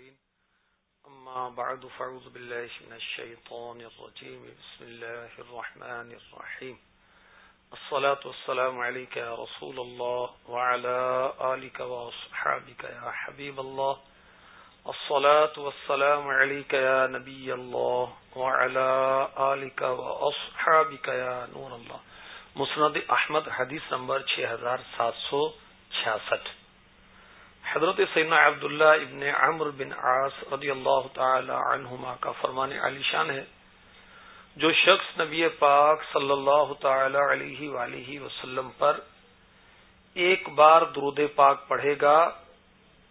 الرحيم أما بعد فاعوذ بالله من الشيطان الرجيم. بسم الله الرحمن الرحيم. الصلاة والسلام عليك يا رسول الله وعلى آلك وأصحابك يا حبيب الله. الصلاة والسلام عليك يا نبي الله وعلى آلك وأصحابك يا نور الله. مسند احمد حدیث نمبر 6766 حضرت سیدنا عبداللہ ابن عمر بن عاص رضی اللہ تعالی عنہما کا فرمان علی شان ہے، جو شخص نبی پاک صلی اللہ تعالی علیہ وآلہ وسلم پر ایک بار درود پاک پڑھے گا،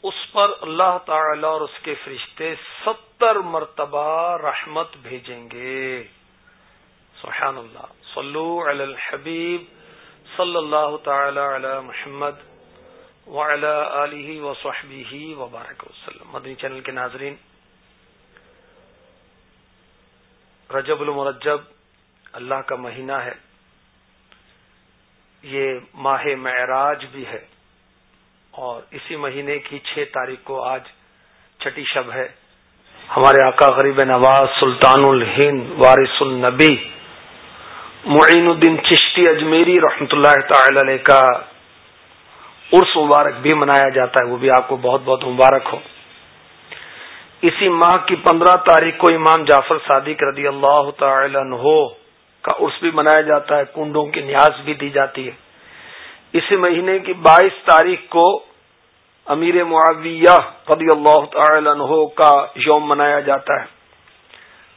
اس پر اللہ تعالی اور اس کے فرشتے ستر مرتبہ رحمت بھیجیں گے۔ سبحان اللہ۔ صلو علی الحبیب صلی اللہ تعالی علی محمد۔ وعلی آلہ وصحبہ وبارک وسلم۔ مدنی چینل کے ناظرین، رجب المرجب اللہ کا مہینہ ہے۔ یہ ماہ معراج بھی ہے اور اسی مہینے کی چھ تاریخ کو آج چھٹی شب ہے۔ ہمارے آقا غریب نواز سلطان الہند وارث النبی معین الدین چشتی اجمیری رحمتہ اللہ تعالی علیہ کا عرس مبارک بھی منایا جاتا ہے، وہ بھی آپ کو بہت بہت مبارک ہو۔ اسی ماہ کی پندرہ تاریخ کو امام جعفر صادق رضی اللہ تعالی عنہ کا عرس بھی منایا جاتا ہے، کنڈوں کی نیاز بھی دی جاتی ہے۔ اسی مہینے کی بائیس تاریخ کو امیر معاویہ رضی اللہ تعالی عنہ کا یوم منایا جاتا ہے۔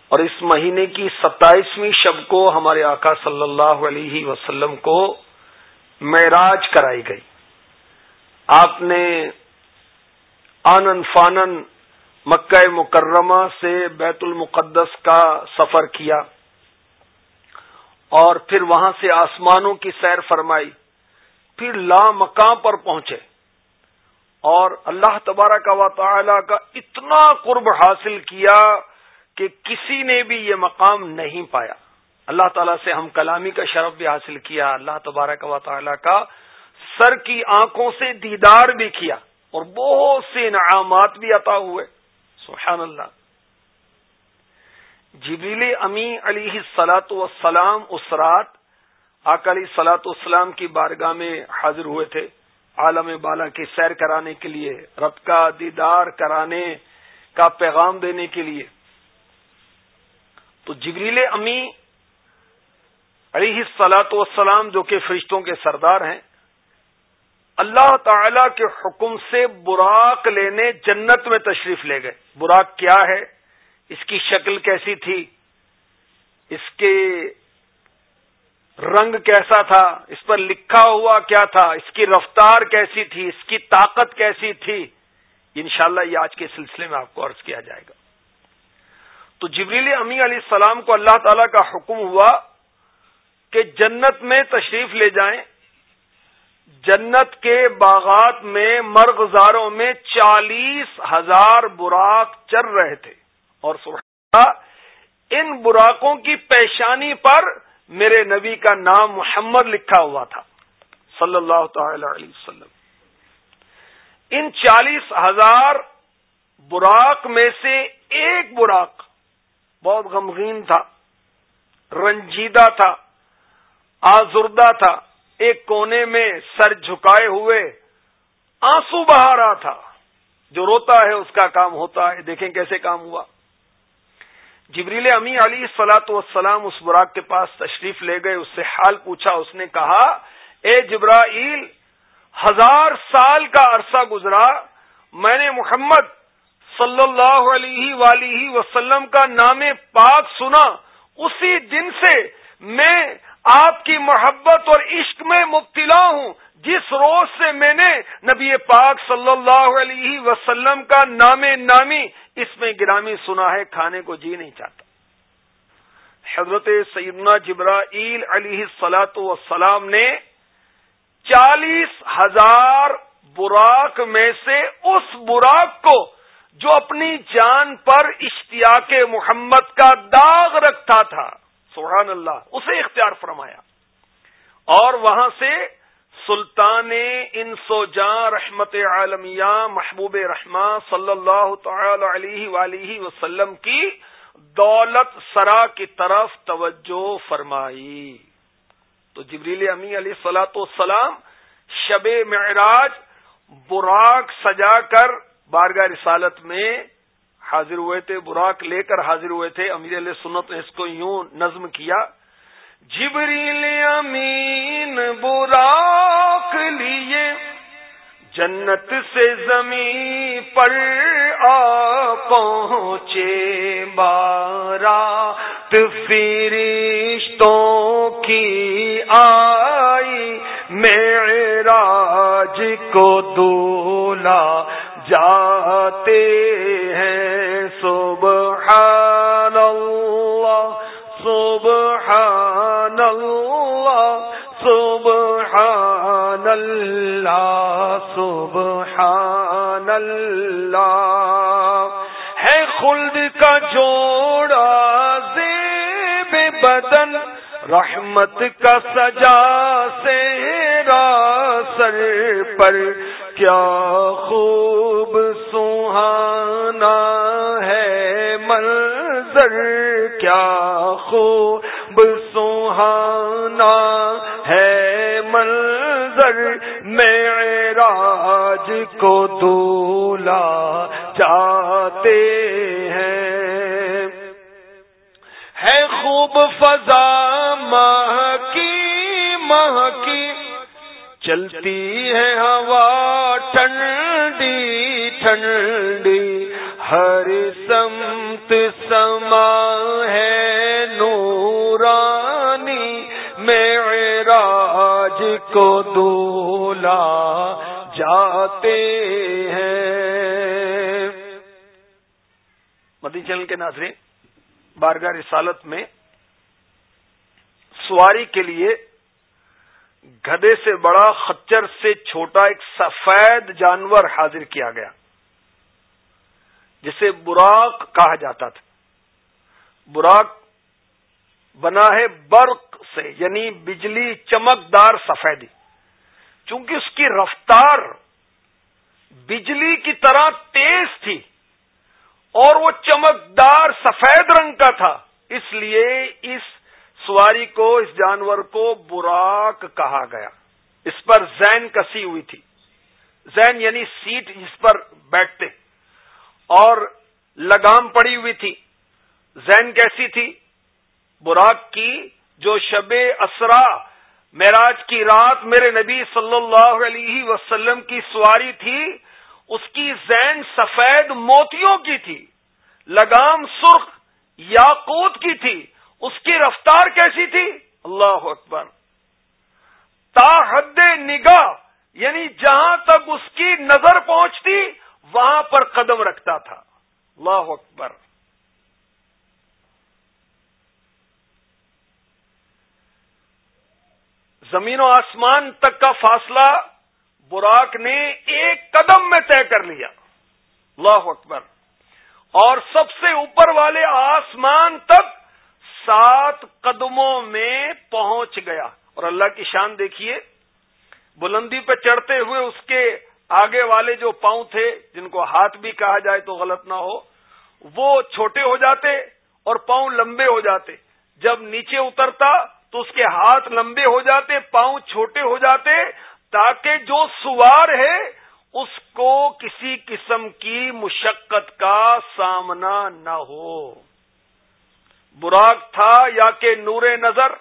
اور اس مہینے کی ستائیسویں شب کو ہمارے آقا صلی اللہ علیہ وسلم کو معراج کرائی گئی۔ آپ نے آنن فانن مکہ مکرمہ سے بیت المقدس کا سفر کیا اور پھر وہاں سے آسمانوں کی سیر فرمائی، پھر لا مقام پر پہنچے اور اللہ تبارہ کا و تعالی کا اتنا قرب حاصل کیا کہ کسی نے بھی یہ مقام نہیں پایا۔ اللہ تعالیٰ سے ہم کلامی کا شرف بھی حاصل کیا، اللہ تبارہ کا و تعالی کا سر کی آنکھوں سے دیدار بھی کیا اور بہت سے انعامات بھی عطا ہوئے۔ سبحان اللہ۔ جبریل امی علی سلاۃ وسلام اس رات اکالی سلاۃ والسلام کی بارگاہ میں حاضر ہوئے تھے۔ عالم بالا کی سیر کرانے کے لیے، رب کا دیدار کرانے کا پیغام دینے کے لیے۔ تو جبریل امی علی سلاۃ والسلام جو کہ فرشتوں کے سردار ہیں اللہ تعالی کے حکم سے براق لینے جنت میں تشریف لے گئے۔ براق کیا ہے؟ اس کی شکل کیسی تھی؟ اس کے رنگ کیسا تھا؟ اس پر لکھا ہوا کیا تھا؟ اس کی رفتار کیسی تھی؟ اس کی طاقت کیسی تھی؟ انشاءاللہ یہ آج کے سلسلے میں آپ کو عرض کیا جائے گا۔ تو جبریل امی علیہ السلام کو اللہ تعالی کا حکم ہوا کہ جنت میں تشریف لے جائیں۔ جنت کے باغات میں مرغزاروں میں چالیس ہزار براق چل رہے تھے۔ اور ان براقوں کی پیشانی پر میرے نبی کا نام محمد لکھا ہوا تھا، صلی اللہ تعالی علیہ وسلم۔ ان چالیس ہزار براق میں سے ایک براق بہت غمگین تھا، رنجیدہ تھا، آزردہ تھا۔ ایک کونے میں سر جھکائے ہوئے آنسو بہا رہا تھا۔ جو روتا ہے اس کا کام ہوتا ہے۔ دیکھیں کیسے کام ہوا۔ جبریل امی علی سلاۃ والسلام اس براق کے پاس تشریف لے گئے۔ اس سے حال پوچھا۔ اس نے کہا، اے جبرائیل، ہزار سال کا عرصہ گزرا۔ میں نے محمد صلی اللہ علیہ ولی وسلم کا نام پاک سنا۔ اسی دن سے میں آپ کی محبت اور عشق میں مبتلا ہوں۔ جس روز سے میں نے نبی پاک صلی اللہ علیہ وسلم کا نام نامی اس میں گرامی سنا ہے، کھانے کو جی نہیں چاہتا۔ حضرت سیدنا جبرائیل علیہ سلاۃ وسلام نے چالیس ہزار براق میں سے اس براق کو جو اپنی جان پر اشتیاق محمد کا داغ رکھتا تھا سبحان اللہ، اسے اختیار فرمایا۔ اور وہاں سے سلطان ان سو جاں رحمت عالمیہ محبوب رحمہ صلی اللہ تعالی علیہ ولیہ وسلم کی دولت سرا کی طرف توجہ فرمائی۔ تو جبریل امی علیہ سلاۃ والسلام شب معراج براق سجا کر بارگاہ رسالت میں حاضر ہوئے تھے، براق لے کر حاضر ہوئے تھے۔ امیر علیہ سنت نے اس کو یوں نظم کیا، جبریل امین براق لیے جنت سے زمین پر آ پہنچے۔ بارہ فرشتوں کی آئی، معراج کو دولا جاتے ہیں۔ سبحان اللہ سبحان اللہ سبحان اللہ سبحان اللہ۔ ہے خلد کا جوڑا، زیب بدن، رحمت کا سجا سے سر پر۔ کیا خوب سہانا منظر، کیا خوب سہانا ہے منظر، معراج کو دولا چاہتے ہیں۔ ہے خوب فضا ماہ کی ماہ کی چلتی ہے ہوا ٹھنڈی ٹھنڈی۔ ہر سمت سما ہے نورانی۔ معراج کو دولا جاتے ہیں۔ مدی چینل کے ناظرین، بارگاہ رسالت میں سواری کے لیے گدے سے بڑا، خچر سے چھوٹا ایک سفید جانور حاضر کیا گیا، جسے براق کہا جاتا تھا۔ براق بنا ہے برق سے یعنی بجلی چمکدار سفیدی۔ چونکہ اس کی رفتار بجلی کی طرح تیز تھی اور وہ چمکدار سفید رنگ کا تھا، اس لیے اس سواری کو، اس جانور کو براک کہا گیا۔ اس پر زین کسی ہوئی تھی۔ زین یعنی سیٹ جس پر بیٹھتے۔ اور لگام پڑی ہوئی تھی۔ زین کیسی تھی؟ براک کی، جو شب اسرا، معراج کی رات میرے نبی صلی اللہ علیہ وسلم کی سواری تھی، اس کی زین سفید موتیوں کی تھی۔ لگام سرخ، یاقوت کی تھی۔ اس کی رفتار کیسی تھی؟ اللہ اکبر۔ تا حد نگاہ یعنی جہاں تک اس کی نظر پہنچتی، وہاں پر قدم رکھتا تھا۔ اللہ اکبر۔ زمین و آسمان تک کا فاصلہ براک نے ایک قدم میں طے کر لیا۔ اللہ اکبر۔ اور سب سے اوپر والے آسمان تک سات قدموں میں پہنچ گیا۔ اور اللہ کی شان دیکھیے، بلندی پہ چڑھتے ہوئے اس کے آگے والے جو پاؤں تھے، جن کو ہاتھ بھی کہا جائے تو غلط نہ ہو، وہ چھوٹے ہو جاتے اور پاؤں لمبے ہو جاتے۔ جب نیچے اترتا تو اس کے ہاتھ لمبے ہو جاتے، پاؤں چھوٹے ہو جاتے، تاکہ جو سوار ہے، اس کو کسی قسم کی مشقت کا سامنا نہ ہو۔ براق تھا یا کہ نور نظر؟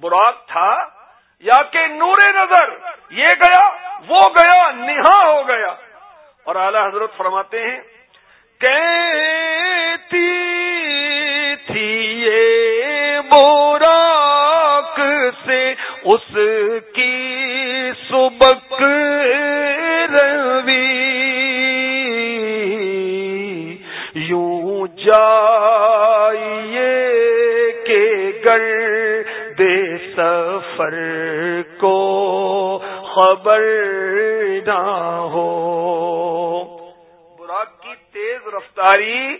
براق تھا یا کہ نور نظر؟ یہ گیا، وہ گیا نہا ہو گیا۔ اور اعلی حضرت فرماتے ہیں، کہتی تھی یہ بوراک سے اس کی سبک روی۔ یوں جائیے سفر کو خبر نہ ہو۔ براق کی تیز رفتاری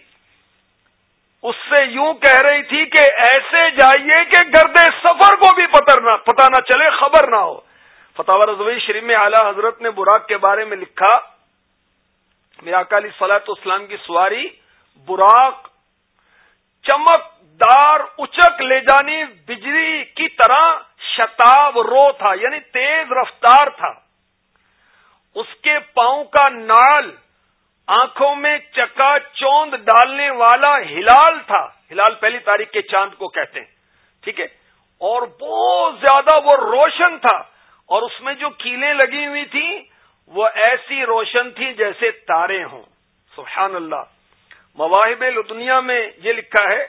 اس سے یوں کہہ رہی تھی کہ ایسے جائیے کہ گرد سفر کو بھی پتہ نہ چلے، خبر نہ ہو۔ فتح رضوی شریف میں اعلی حضرت نے براق کے بارے میں لکھا میرا اکالی سلاط اسلام کی سواری براق چمک دار اچک لے جانی بجلی کی طرح شتاب رو تھا یعنی تیز رفتار تھا۔ اس کے پاؤں کا نال آنکھوں میں چکا چوند ڈالنے والا ہلال تھا۔ ہلال پہلی تاریخ کے چاند کو کہتے ہیں، ٹھیک ہے؟ اور بہت زیادہ وہ روشن تھا۔ اور اس میں جو کیلیں لگی ہوئی تھیں، وہ ایسی روشن تھی جیسے تارے ہوں۔ سبحان اللہ۔ مواہب دنیا میں یہ لکھا ہے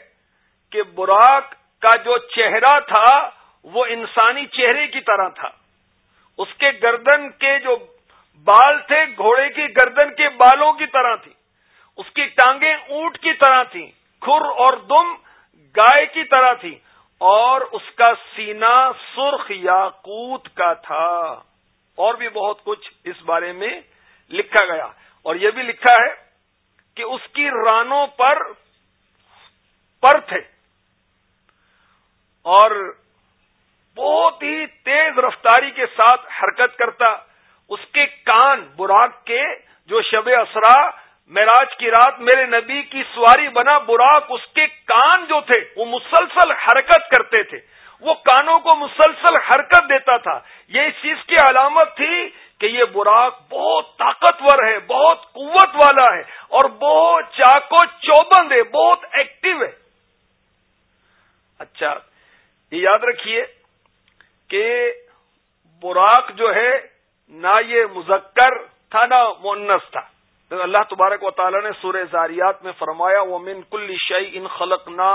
کہ براق کا جو چہرہ تھا وہ انسانی چہرے کی طرح تھا۔ اس کے گردن کے جو بال تھے، گھوڑے کی گردن کے بالوں کی طرح تھی۔ اس کی ٹانگیں اونٹ کی طرح تھیں، کھر اور دم گائے کی طرح تھی۔ اور اس کا سینہ سرخ یا کا تھا۔ اور بھی بہت کچھ اس بارے میں لکھا گیا۔ اور یہ بھی لکھا ہے کہ اس کی رانوں پر پر تھے۔ اور بہت ہی تیز رفتاری کے ساتھ حرکت کرتا۔ اس کے کان، براق کے جو شب اسرا، معراج کی رات میرے نبی کی سواری بنا براق، اس کے کان جو تھے، وہ مسلسل حرکت کرتے تھے۔ وہ کانوں کو مسلسل حرکت دیتا تھا۔ یہ اس چیز کی علامت تھی کہ یہ براق بہت طاقتور ہے، بہت قوت والا ہے اور بہت چاقو چوبند ہے، بہت ایکٹیو ہے۔ اچھا یہ یاد رکھیے کہ براق جو ہے نہ یہ مذکر تھا نہ مونس تھا۔ اللہ تبارک و تعالیٰ نے سورہ زاریات میں فرمایا وہ من کل شعی ان خلق نا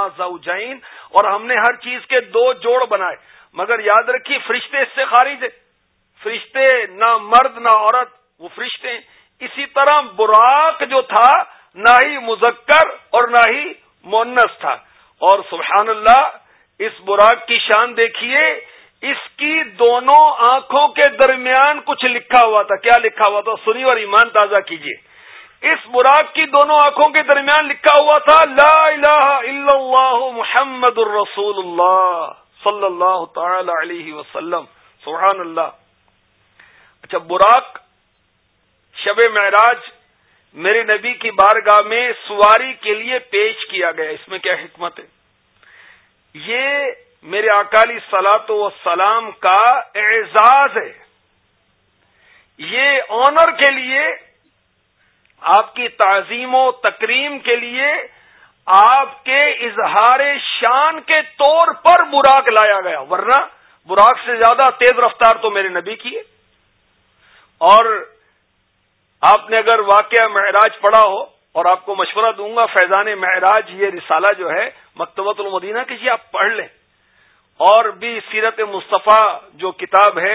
اور ہم نے ہر چیز کے دو جوڑ بنائے۔ مگر یاد رکھیے، فرشتے اس سے خارج ہے فرشتے نہ مرد، نہ عورت، وہ فرشتے اسی طرح براق جو تھا، نہ ہی مذکر اور نہ ہی مونس تھا۔ اور سبحان اللہ، اس براق کی شان دیکھیے اس کی دونوں آنکھوں کے درمیان کچھ لکھا ہوا تھا۔ کیا لکھا ہوا تھا؟ سنی اور ایمان تازہ کیجیے اس براق کی دونوں آنکھوں کے درمیان لکھا ہوا تھا، لا الہ الا اللہ محمد الرسول اللہ صلی اللہ تعالی علیہ وسلم۔ سبحان اللہ۔ اچھا براق شب معراج میرے نبی کی بارگاہ میں سواری کے لیے پیش کیا گیا۔ اس میں کیا حکمت ہے؟ یہ میرے اکالی سلاط و سلام کا اعزاز ہے۔ یہ آنر کے لیے، آپ کی تعظیم و تکریم کے لیے آپ کے اظہار شان کے طور پر براق لایا گیا۔ ورنہ براق سے زیادہ تیز رفتار تو میرے نبی کی ہے۔ اور آپ نے اگر واقعہ معراج پڑھا ہو اور آپ کو مشورہ دوں گا، فیضان معراج یہ رسالہ جو ہے مکتبۃ المدینہ کی جی آپ پڑھ لیں۔ اور بھی سیرت مصطفیٰ جو کتاب ہے،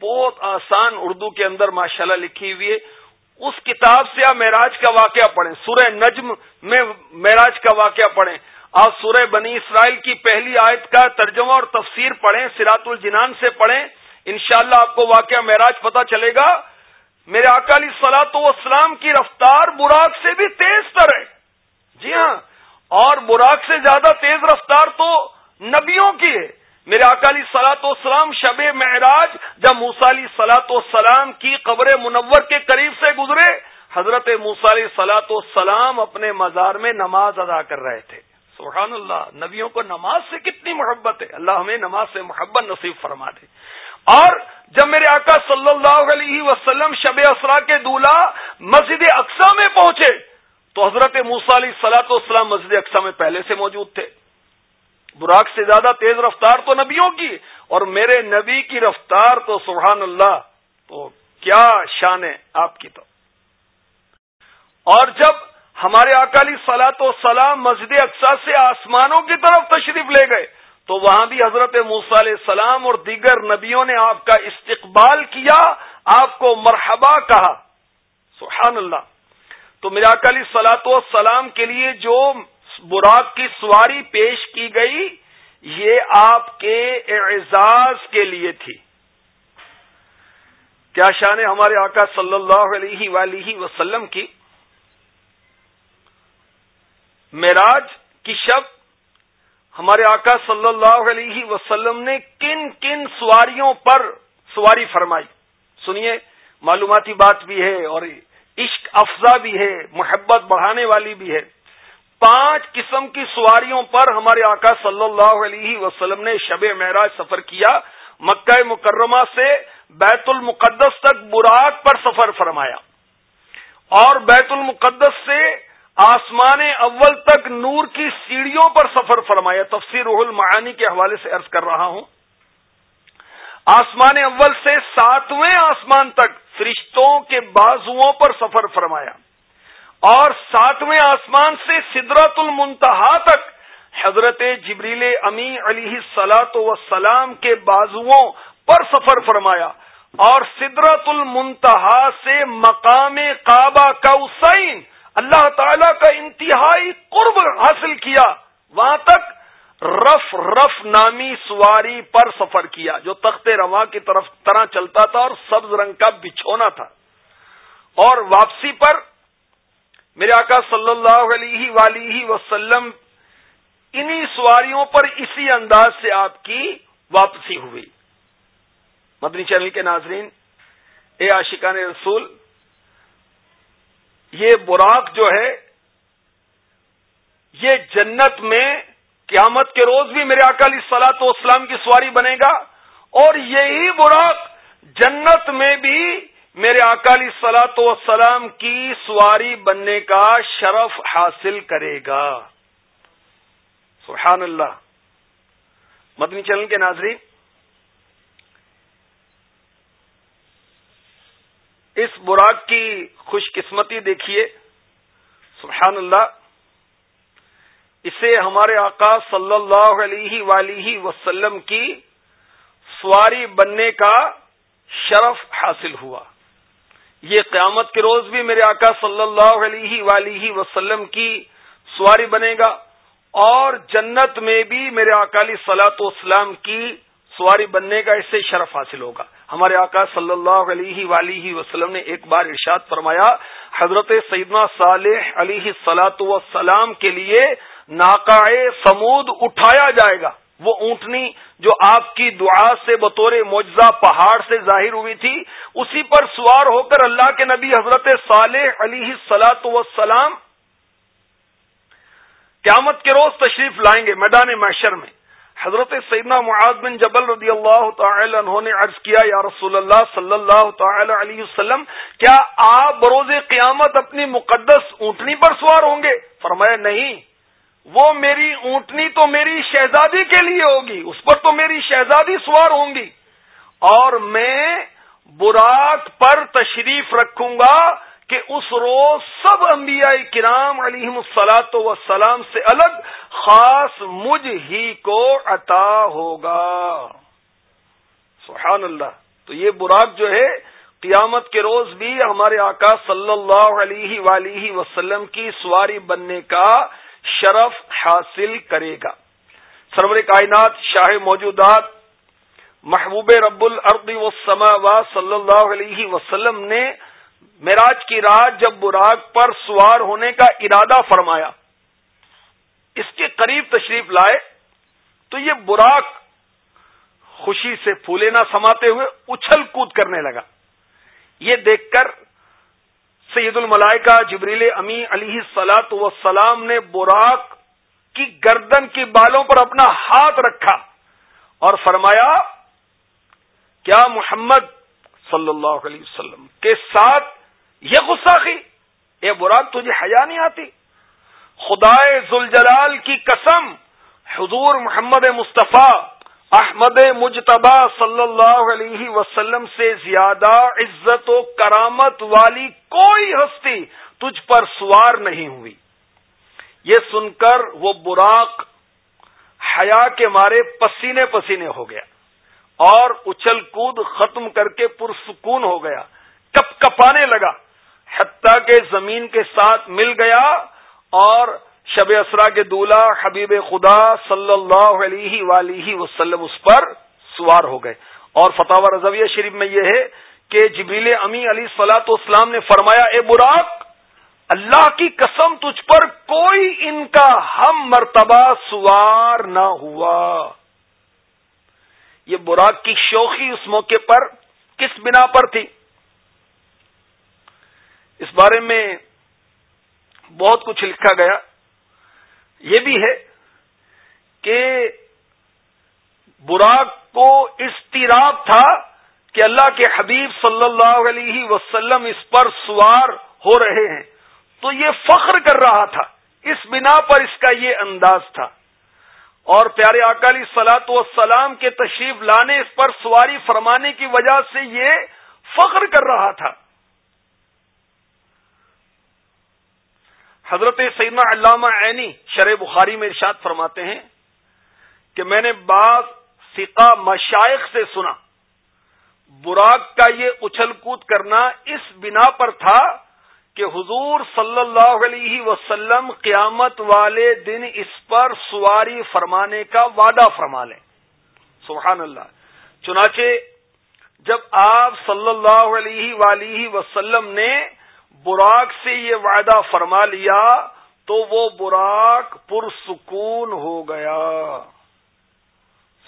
بہت آسان اردو کے اندر ماشاءاللہ لکھی ہوئی ہے۔ اس کتاب سے آپ معراج کا واقعہ پڑھیں۔ سورہ نجم میں معراج کا واقعہ پڑھیں۔ آپ سورہ بنی اسرائیل کی پہلی آیت کا ترجمہ اور تفسیر پڑھیں، سیرات الجنان سے پڑھیں۔ انشاءاللہ اللہ آپ کو واقعہ معراج پتا چلے گا۔ میرے اکالی سلاط و اسلام کی رفتار براق سے بھی تیز تر ہے۔ جی ہاں اور براق سے زیادہ تیز رفتار تو نبیوں کی ہے۔ میرے اکالی سلاط و شب معراج جب موسالی سلاط و سلام کی قبر منور کے قریب سے گزرے، حضرت موسالی سلاط و سلام اپنے مزار میں نماز ادا کر رہے تھے۔ سبحان اللہ، نبیوں کو نماز سے کتنی محبت ہے۔ اللہ ہمیں نماز سے محبت نصیب فرما دے۔ اور جب میرے آقا صلی اللہ علیہ وسلم شب اسرا کے دولہ مسجد اقسا میں پہنچے، تو حضرت موسا علیہ سلاط والسلام مسجد اقسا میں پہلے سے موجود تھے۔ براق سے زیادہ تیز رفتار تو نبیوں کی اور میرے نبی کی رفتار تو سبحان اللہ، تو کیا شان ہے آپ کی تو۔ اور جب ہمارے اکالی سلاط و سلام مسجد اقسا سے آسمانوں کی طرف تشریف لے گئے، تو وہاں بھی حضرت علیہ السلام اور دیگر نبیوں نے آپ کا استقبال کیا، آپ کو مرحبا کہا۔ سبحان اللہ۔ تو میرا اکالی سلاط و سلام کے لیے جو براق کی سواری پیش کی گئی، یہ آپ کے اعزاز کے لیے تھی۔ کیا شان ہے ہمارے آقا صلی اللہ علیہ ولیہ وسلم کی۔ معراج کی شب، ہمارے آقا صلی اللہ علیہ وسلم نے کن کن سواریوں پر سواری فرمائی۔ سنیے، معلوماتی بات بھی ہے اور عشق افزا بھی ہے، محبت بڑھانے والی بھی ہے۔ پانچ قسم کی سواریوں پر ہمارے آقا صلی اللہ علیہ وسلم نے شب معراج سفر کیا، مکہ مکرمہ سے بیت المقدس تک براق پر سفر فرمایا۔ اور بیت المقدس سے آسمان اول تک نور کی سیڑھیوں پر سفر فرمایا۔ تفسیر روح المعانی کے حوالے سے عرض کر رہا ہوں۔ آسمان اول سے ساتویں آسمان تک فرشتوں کے بازوؤں پر سفر فرمایا۔ اور ساتویں آسمان سے سدرت المنتہا تک حضرت جبریل امی علی سلاط وسلام کے بازوؤں پر سفر فرمایا اور سدرت المنتہا سے مقام کعبہ کا حسین اللہ تعالی کا انتہائی قرب حاصل کیا، وہاں تک رف رف نامی سواری پر سفر کیا، جو تخت رواں کی طرف طرح چلتا تھا اور سبز رنگ کا بچھونا تھا۔ اور واپسی پر میرے آقا صلی اللہ علیہ ولی وسلم انہی سواریوں پر اسی انداز سے آپ کی واپسی ہوئی۔ مدنی چینل کے ناظرین، اے عاشقان رسول، یہ براق جو ہے، یہ جنت میں قیامت کے روز بھی میرے اکالی سلاط و اسلام کی سواری بنے گا اور یہی براق جنت میں بھی میرے اکالی سلاط و السلام کی سواری بننے کا شرف حاصل کرے گا۔ سبحان اللہ۔ مدنی چلن کے ناظرین، اس براق کی خوش قسمتی دیکھیے۔ سبحان اللہ۔ اسے ہمارے آقا صلی اللہ علیہ ولیہ وسلم کی سواری بننے کا شرف حاصل ہوا۔ یہ قیامت کے روز بھی میرے آقا صلی اللہ علیہ ولیہ وسلم کی سواری بنے گا اور جنت میں بھی میرے اکالی سلاط اسلام کی سواری بننے کا اس سے شرف حاصل ہوگا۔ ہمارے آقا صلی اللہ علیہ ولیہ وسلم نے ایک بار ارشاد فرمایا، حضرت سیدنا صالح علیہ سلاۃ وسلام کے لیے ناکائے سمود اٹھایا جائے گا۔ وہ اونٹنی جو آپ کی دعا سے بطور معجزہ پہاڑ سے ظاہر ہوئی تھی، اسی پر سوار ہو کر اللہ کے نبی حضرت صالح علیہ سلاۃ وسلام قیامت کے روز تشریف لائیں گے میدان معاشر میں۔ حضرت سیدنا معاذ بن جبل رضی اللہ تعالی عنہ نے عرض کیا، یا رسول اللہ صلی اللہ تعالی علیہ وسلم، کیا آپ بروز قیامت اپنی مقدس اونٹنی پر سوار ہوں گے؟ فرمایا، نہیں۔ وہ میری اونٹنی تو میری شہزادی کے لیے ہوگی، اس پر تو میری شہزادی سوار ہوں گی۔ اور میں براق پر تشریف رکھوں گا کہ اس روز سب انبیاء کرام علیہ السلاط وسلام سے الگ خاص مجھ ہی کو عطا ہوگا۔ سبحان اللہ۔ تو یہ براق جو ہے، قیامت کے روز بھی ہمارے آقا صلی اللہ علیہ ولیہ وسلم کی سواری بننے کا شرف حاصل کرے گا۔ سرور کائنات، شاہ موجودات، محبوب رب الرد وسما صلی اللہ علیہ وسلم نے میراج کی رات جب براق پر سوار ہونے کا ارادہ فرمایا، اس کے قریب تشریف لائے، تو یہ براق خوشی سے پھولے نہ سماتے ہوئے اچھل کود کرنے لگا۔ یہ دیکھ کر سید الملائکہ جبریل امی علی سلاط وسلام نے براق کی گردن کی بالوں پر اپنا ہاتھ رکھا اور فرمایا، کیا محمد صلی اللہ علیہ وسلم کے ساتھ یہ غصہ کی؟ اے براق، تجھے حیا نہیں آتی؟ خدائے ذوالجلال کی قسم، حضور محمد مصطفیٰ احمد مجتبہ صلی اللہ علیہ وسلم سے زیادہ عزت و کرامت والی کوئی ہستی تجھ پر سوار نہیں ہوئی۔ یہ سن کر وہ براق حیا کے مارے پسینے پسینے ہو گیا اور اچھل کود ختم کر کے پرسکون ہو گیا کپ کپانے لگا، حتیٰ کہ زمین کے ساتھ مل گیا اور شب اسرا کے دولہ حبیب خدا صلی اللہ علیہ ولیہ وسلم اس پر سوار ہو گئے۔ اور فتح رضویہ شریف میں یہ ہے کہ جبریل امی علی سلاۃ اسلام نے فرمایا، اے براق، اللہ کی قسم تجھ پر کوئی ان کا ہم مرتبہ سوار نہ ہوا۔ یہ براق کی شوخی اس موقع پر کس بنا پر تھی؟ اس بارے میں بہت کچھ لکھا گیا۔ یہ بھی ہے کہ براق کو استراب تھا کہ اللہ کے حبیب صلی اللہ علیہ وسلم اس پر سوار ہو رہے ہیں۔ تو یہ فخر کر رہا تھا۔ اس بنا پر اس کا یہ انداز تھا۔ اور پیارے اکالی سلاط والسلام کے تشریف لانے، اس پر سواری فرمانے کی وجہ سے یہ فخر کر رہا تھا۔ حضرت سیدنا علامہ عینی شرح بخاری میں ارشاد فرماتے ہیں کہ میں نے بعض سکا مشائق سے سنا، براق کا یہ اچھل کود کرنا اس بنا پر تھا کہ حضور صلی اللہ علیہ وسلم قیامت والے دن اس پر سواری فرمانے کا وعدہ فرما لیں۔ سبحان اللہ۔ چنانچہ جب آپ صلی اللہ علیہ ولیہ وسلم نے براق سے یہ وعدہ فرما لیا تو وہ براق پرسکون ہو گیا۔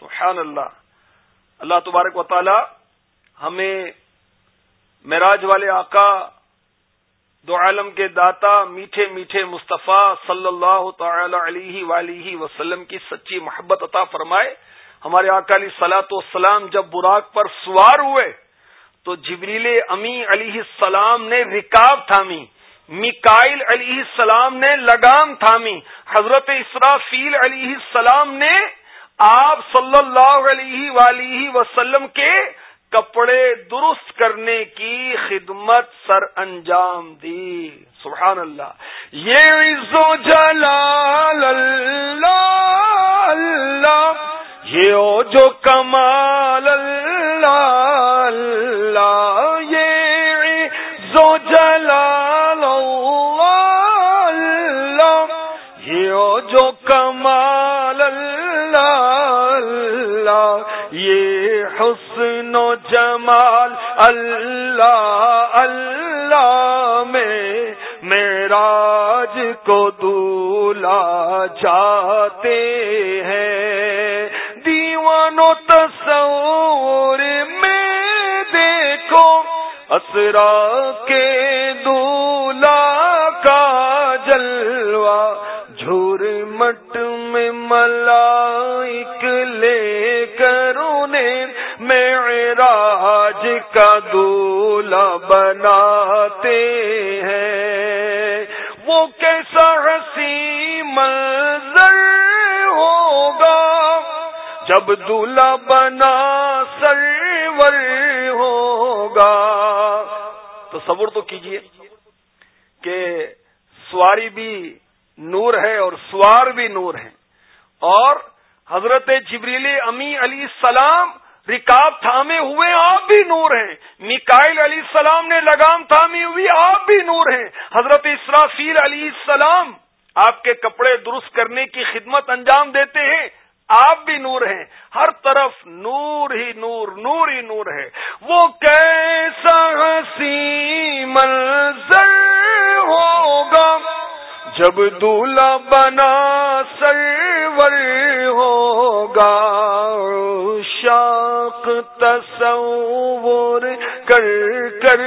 سبحان اللہ۔ اللہ تبارک و تعالی ہمیں معراج والے آقا، دو عالم کے داتا، میٹھے میٹھے مصطفیٰ صلی اللہ تعالی علیہ ولیہ وسلم کی سچی محبت عطا فرمائے۔ ہمارے اکالی سلاۃ والسلام جب براق پر سوار ہوئے تو جبریل امی علیہ السلام نے رکاب تھامی میکائل علیہ السلام نے لگام تھامی، حضرت اسرافیل علیہ السلام نے آپ صلی اللہ علیہ ولیہ وسلم کے کپڑے درست کرنے کی خدمت سر انجام دی۔ سبحان اللہ۔ یہ عزو جلال اللہ اللہ۔ یہ جو کمال اللہ اللہ۔ کمال اللہ اللہ یہ حسن و جمال اللہ اللہ میں میراج کو دولا جاتے ہیں۔ دیوان و تصور میں دیکھو، اسرا کے ملائک لے کر انہیں معراج کا دولا بناتے ہیں۔ وہ کیسا حسی منظر ہوگا جب دولا بنا سرور ہوگا۔ تو صبر تو کیجیے کہ سواری بھی نور ہے اور سوار بھی نور ہے۔ اور حضرت جبریل امی علی السلام رکاب تھامے ہوئے، آپ بھی نور ہیں۔ نکائل علی السلام نے لگام تھامی ہوئی، آپ بھی نور ہیں۔ حضرت اسرافیل علی السلام آپ کے کپڑے درست کرنے کی خدمت انجام دیتے ہیں، آپ بھی نور ہیں۔ ہر طرف نور ہی نور نور ہی نور ہے۔ وہ کیسا حسی منظر ہوگا جب دولا بنا سرور ہوگا، شاق تصور کر کر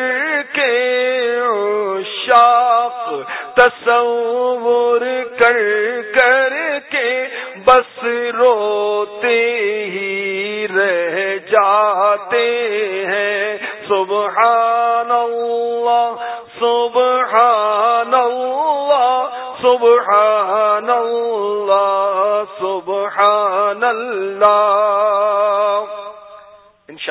کے، شاق تصور کر کر کے، بس روتے ہی رہ جاتے ہیں۔ سبحان اللہ، سبحان اللہ